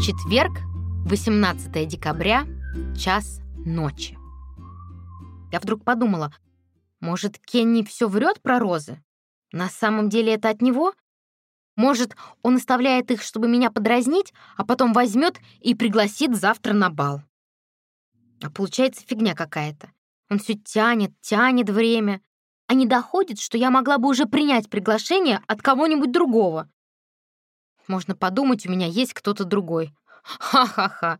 Четверг, 18 декабря, час ночи. Я вдруг подумала, может, Кенни все врет про розы? На самом деле это от него? Может, он оставляет их, чтобы меня подразнить, а потом возьмет и пригласит завтра на бал? А получается фигня какая-то. Он все тянет, тянет время, а не доходит, что я могла бы уже принять приглашение от кого-нибудь другого. Можно подумать, у меня есть кто-то другой. Ха-ха-ха.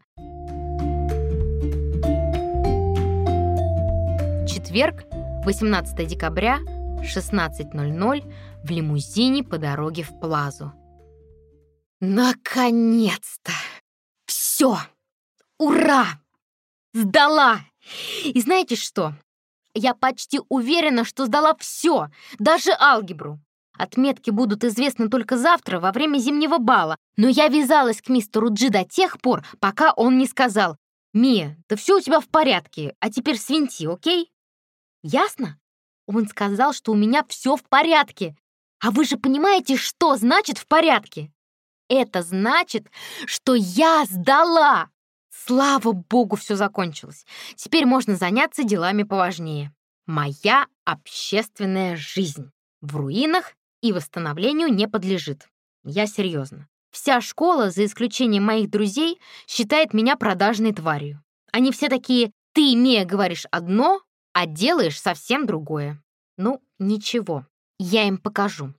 Четверг, 18 декабря, 16.00 в лимузине по дороге в Плазу. Наконец-то! Все! Ура! Сдала! И знаете что? Я почти уверена, что сдала все, даже алгебру. Отметки будут известны только завтра, во время зимнего бала, но я вязалась к мистеру Джи до тех пор, пока он не сказал «Мия, да все у тебя в порядке, а теперь свинти, окей?» Ясно? Он сказал, что у меня все в порядке. А вы же понимаете, что значит «в порядке»? Это значит, что я сдала. Слава богу, все закончилось. Теперь можно заняться делами поважнее. Моя общественная жизнь в руинах и восстановлению не подлежит. Я серьезно. Вся школа, за исключением моих друзей, считает меня продажной тварью. Они все такие «ты, Мия, говоришь одно, а делаешь совсем другое». Ну, ничего, я им покажу.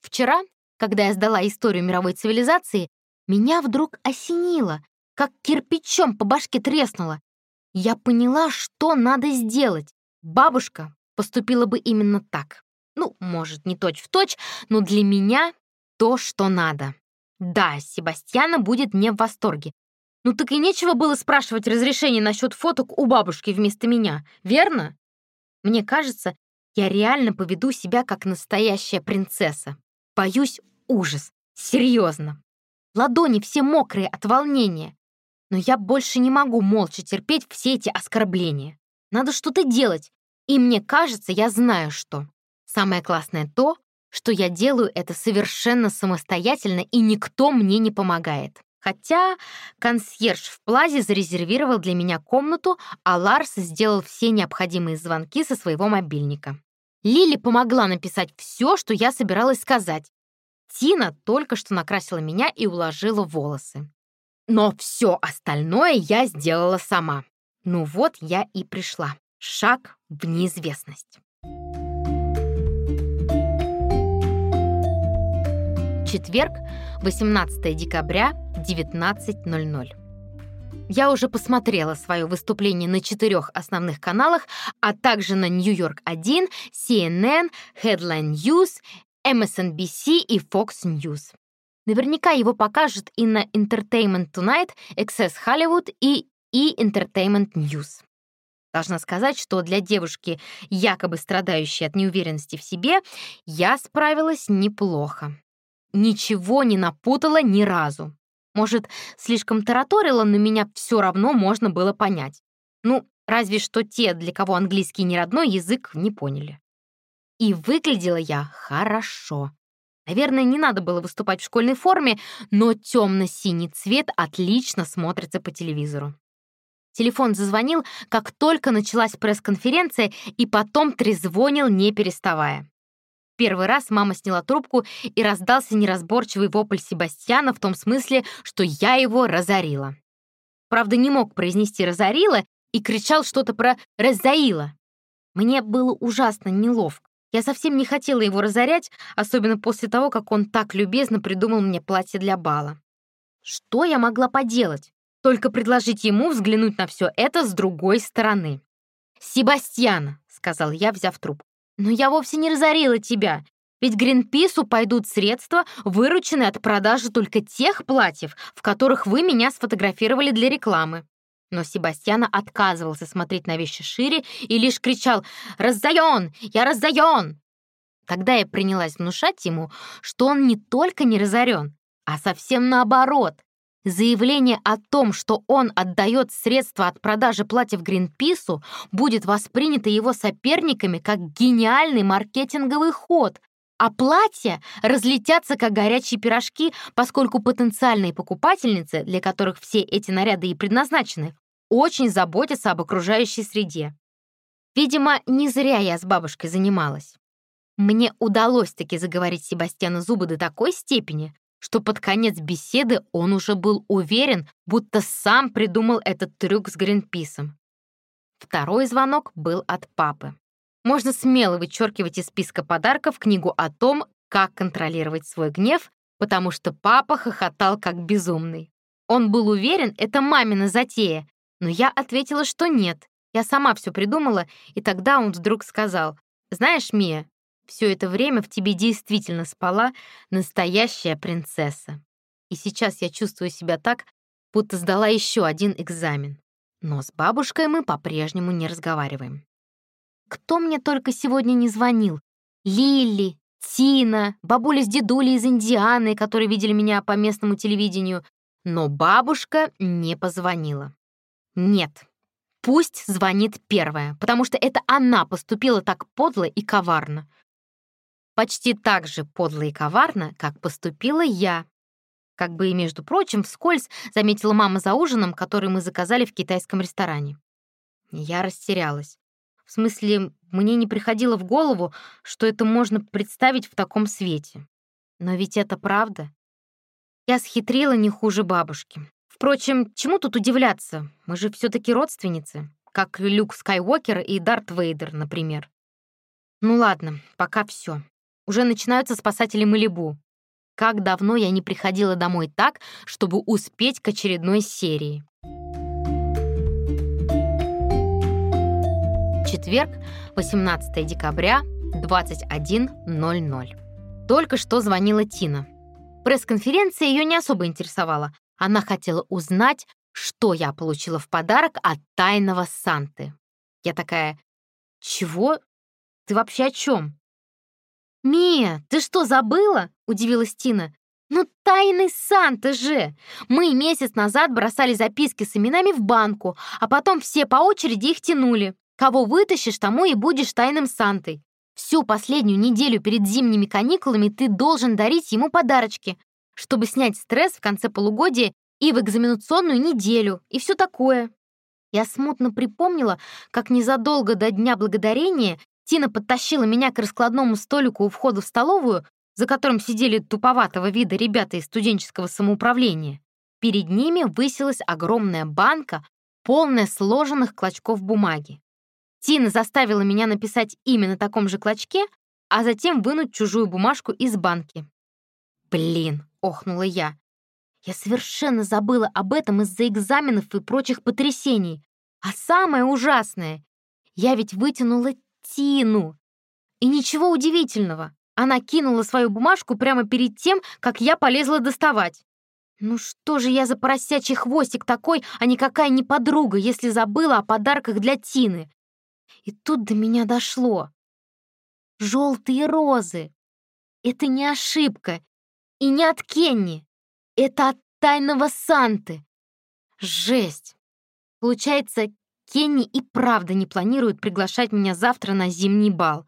Вчера, когда я сдала историю мировой цивилизации, меня вдруг осенило, как кирпичом по башке треснуло. Я поняла, что надо сделать. Бабушка поступила бы именно так. Ну, может, не точь-в-точь, но для меня то, что надо. Да, Себастьяна будет не в восторге. Ну так и нечего было спрашивать разрешение насчет фоток у бабушки вместо меня, верно? Мне кажется, я реально поведу себя как настоящая принцесса. Боюсь ужас. Серьезно. Ладони все мокрые от волнения. Но я больше не могу молча терпеть все эти оскорбления. Надо что-то делать. И мне кажется, я знаю что. Самое классное то, что я делаю это совершенно самостоятельно, и никто мне не помогает. Хотя консьерж в Плазе зарезервировал для меня комнату, а Ларс сделал все необходимые звонки со своего мобильника. Лили помогла написать все, что я собиралась сказать. Тина только что накрасила меня и уложила волосы. Но все остальное я сделала сама. Ну вот я и пришла. Шаг в неизвестность. Четверг, 18 декабря, 19.00. Я уже посмотрела свое выступление на четырех основных каналах, а также на Нью-Йорк 1, CNN, Headline News, MSNBC и Fox News. Наверняка его покажут и на Entertainment Tonight, Access Hollywood и E! Entertainment News. Должна сказать, что для девушки, якобы страдающей от неуверенности в себе, я справилась неплохо ничего не напутала ни разу. Может, слишком тараторила, но меня все равно можно было понять. Ну, разве что те, для кого английский не родной язык, не поняли. И выглядела я хорошо. Наверное, не надо было выступать в школьной форме, но темно-синий цвет отлично смотрится по телевизору. Телефон зазвонил, как только началась пресс-конференция, и потом трезвонил, не переставая. Первый раз мама сняла трубку и раздался неразборчивый вопль Себастьяна в том смысле, что я его разорила. Правда, не мог произнести «разорила» и кричал что-то про «разоила». Мне было ужасно неловко. Я совсем не хотела его разорять, особенно после того, как он так любезно придумал мне платье для бала. Что я могла поделать? Только предложить ему взглянуть на все это с другой стороны. «Себастьян», — сказал я, взяв трубку. Но я вовсе не разорила тебя, ведь Гринпису пойдут средства, вырученные от продажи только тех платьев, в которых вы меня сфотографировали для рекламы. Но Себастьяна отказывался смотреть на вещи шире и лишь кричал «Раздаён! Я раздаён!». Тогда я принялась внушать ему, что он не только не разорен, а совсем наоборот. Заявление о том, что он отдает средства от продажи платьев Гринпису, будет воспринято его соперниками как гениальный маркетинговый ход, а платья разлетятся, как горячие пирожки, поскольку потенциальные покупательницы, для которых все эти наряды и предназначены, очень заботятся об окружающей среде. Видимо, не зря я с бабушкой занималась. Мне удалось таки заговорить Себастьяну зубы до такой степени, что под конец беседы он уже был уверен, будто сам придумал этот трюк с Гринписом. Второй звонок был от папы. Можно смело вычеркивать из списка подарков книгу о том, как контролировать свой гнев, потому что папа хохотал как безумный. Он был уверен, это мамина затея, но я ответила, что нет. Я сама все придумала, и тогда он вдруг сказал, «Знаешь, Мия, все это время в тебе действительно спала настоящая принцесса. И сейчас я чувствую себя так, будто сдала еще один экзамен. Но с бабушкой мы по-прежнему не разговариваем. Кто мне только сегодня не звонил? Лили, Тина, бабуля с дедулей из Индианы, которые видели меня по местному телевидению. Но бабушка не позвонила. Нет, пусть звонит первая, потому что это она поступила так подло и коварно. Почти так же подло и коварно, как поступила я. Как бы и, между прочим, вскользь заметила мама за ужином, который мы заказали в китайском ресторане. Я растерялась. В смысле, мне не приходило в голову, что это можно представить в таком свете. Но ведь это правда. Я схитрила не хуже бабушки. Впрочем, чему тут удивляться? Мы же все таки родственницы, как Люк Скайуокер и Дарт Вейдер, например. Ну ладно, пока все. Уже начинаются спасатели Малибу. Как давно я не приходила домой так, чтобы успеть к очередной серии. Четверг, 18 декабря, 21.00. Только что звонила Тина. Пресс-конференция ее не особо интересовала. Она хотела узнать, что я получила в подарок от тайного Санты. Я такая, «Чего? Ты вообще о чем?» «Мия, ты что, забыла?» — удивилась Тина. «Ну, тайный Санта же! Мы месяц назад бросали записки с именами в банку, а потом все по очереди их тянули. Кого вытащишь, тому и будешь тайным Сантой. Всю последнюю неделю перед зимними каникулами ты должен дарить ему подарочки, чтобы снять стресс в конце полугодия и в экзаменационную неделю, и все такое». Я смутно припомнила, как незадолго до Дня Благодарения Тина подтащила меня к раскладному столику у входа в столовую, за которым сидели туповатого вида ребята из студенческого самоуправления. Перед ними высилась огромная банка, полная сложенных клочков бумаги. Тина заставила меня написать имя на таком же клочке, а затем вынуть чужую бумажку из банки. «Блин!» — охнула я. Я совершенно забыла об этом из-за экзаменов и прочих потрясений. А самое ужасное, я ведь вытянула Тину. И ничего удивительного. Она кинула свою бумажку прямо перед тем, как я полезла доставать. Ну что же я за поросячий хвостик такой, а никакая не подруга, если забыла о подарках для Тины? И тут до меня дошло. Желтые розы. Это не ошибка. И не от Кенни. Это от тайного Санты. Жесть. Получается, Кенни и правда не планирует приглашать меня завтра на зимний бал.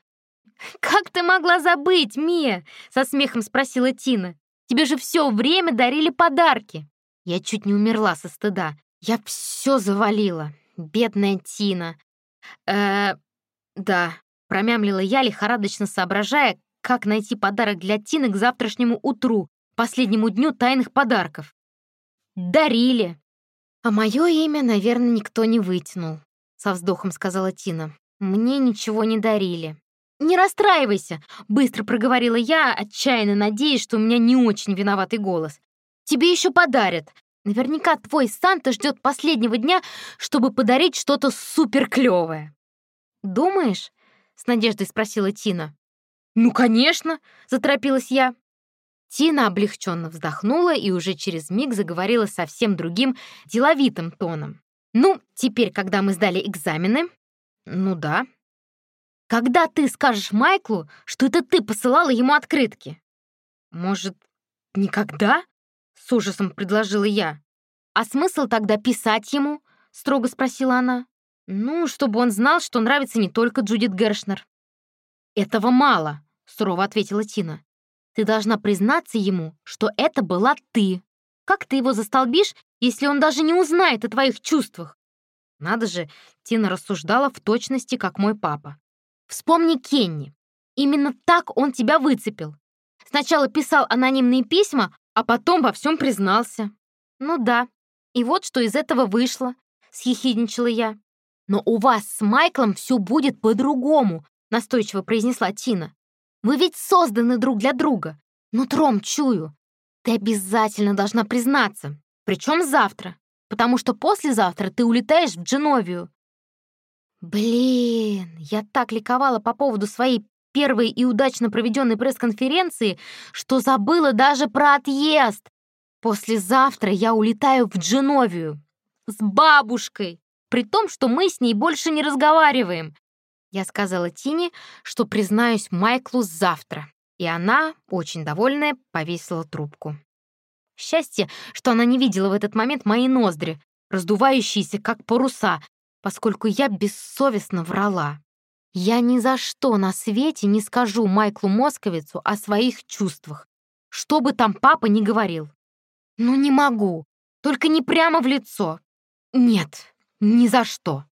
«Как ты могла забыть, Мия?» — со смехом спросила Тина. «Тебе же все время дарили подарки». Я чуть не умерла со стыда. Я все завалила. Бедная Тина. э да, промямлила я, лихорадочно соображая, как найти подарок для Тины к завтрашнему утру, последнему дню тайных подарков. Дарили. А мое имя, наверное, никто не вытянул, со вздохом сказала Тина. Мне ничего не дарили. «Не расстраивайся!» — быстро проговорила я, отчаянно надеясь, что у меня не очень виноватый голос. «Тебе еще подарят. Наверняка твой Санта ждет последнего дня, чтобы подарить что-то суперклевое». «Думаешь?» — с надеждой спросила Тина. «Ну, конечно!» — заторопилась я. Тина облегченно вздохнула и уже через миг заговорила совсем другим, деловитым тоном. «Ну, теперь, когда мы сдали экзамены...» «Ну да». «Когда ты скажешь Майклу, что это ты посылала ему открытки?» «Может, никогда?» — с ужасом предложила я. «А смысл тогда писать ему?» — строго спросила она. «Ну, чтобы он знал, что нравится не только Джудит Гершнер». «Этого мало», сурово ответила Тина. «Ты должна признаться ему, что это была ты. Как ты его застолбишь, если он даже не узнает о твоих чувствах?» Надо же, Тина рассуждала в точности, как мой папа. «Вспомни Кенни. Именно так он тебя выцепил. Сначала писал анонимные письма, а потом во всем признался». «Ну да. И вот что из этого вышло», — съехидничала я. «Но у вас с Майклом все будет по-другому», — настойчиво произнесла Тина. «Вы ведь созданы друг для друга. Нутром чую. Ты обязательно должна признаться. Причем завтра, потому что послезавтра ты улетаешь в Дженовию». Блин, я так ликовала по поводу своей первой и удачно проведенной пресс-конференции, что забыла даже про отъезд. Послезавтра я улетаю в Дженовию. С бабушкой. При том, что мы с ней больше не разговариваем. Я сказала Тине, что признаюсь Майклу завтра. И она, очень довольная, повесила трубку. Счастье, что она не видела в этот момент мои ноздри, раздувающиеся как паруса, поскольку я бессовестно врала. Я ни за что на свете не скажу Майклу Московицу о своих чувствах, что бы там папа ни говорил. Ну не могу, только не прямо в лицо. Нет, ни за что.